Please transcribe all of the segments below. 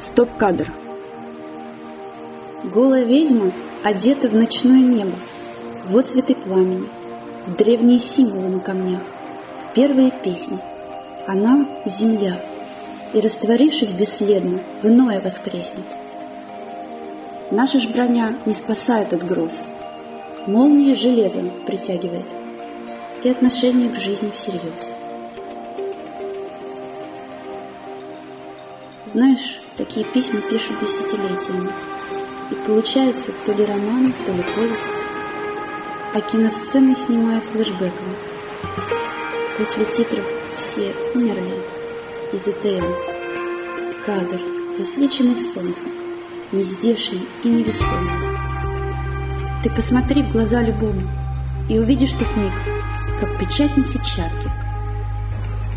Стоп-кадр. Голая ведьма одета в ночное небо, вот цветы пламени, в древние символы на камнях, в первые песни. Она — земля, и, растворившись бесследно, в иное воскреснет. Наша ж броня не спасает от гроз, молния железом притягивает и отношение к жизни всерьез. Знаешь, такие письма пишут десятилетиями. И получается то ли роман, то ли повесть. А киносцены снимают флешбеком. После титров все умерли из ЭТМ. Кадр, засвеченный солнцем, нездешний и невесомый. Ты посмотри в глаза любому и увидишь тот миг, как печать на сетчатке.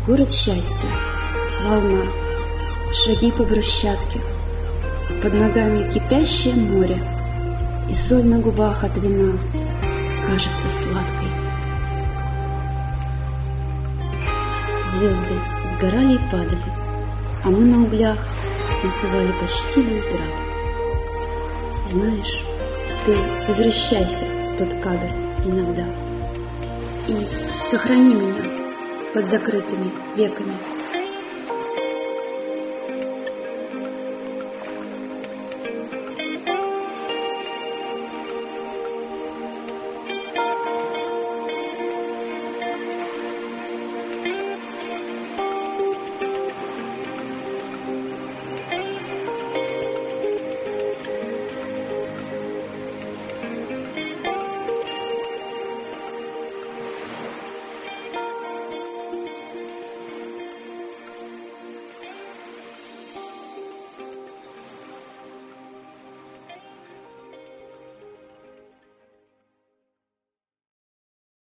Город счастья, волна, шаги по брусчатке, под ногами кипящее море, и соль на губах от вина кажется сладкой. Звезды сгорали и падали, а мы на углях танцевали почти до утра. Знаешь, ты возвращайся в тот кадр иногда и сохрани меня под закрытыми веками.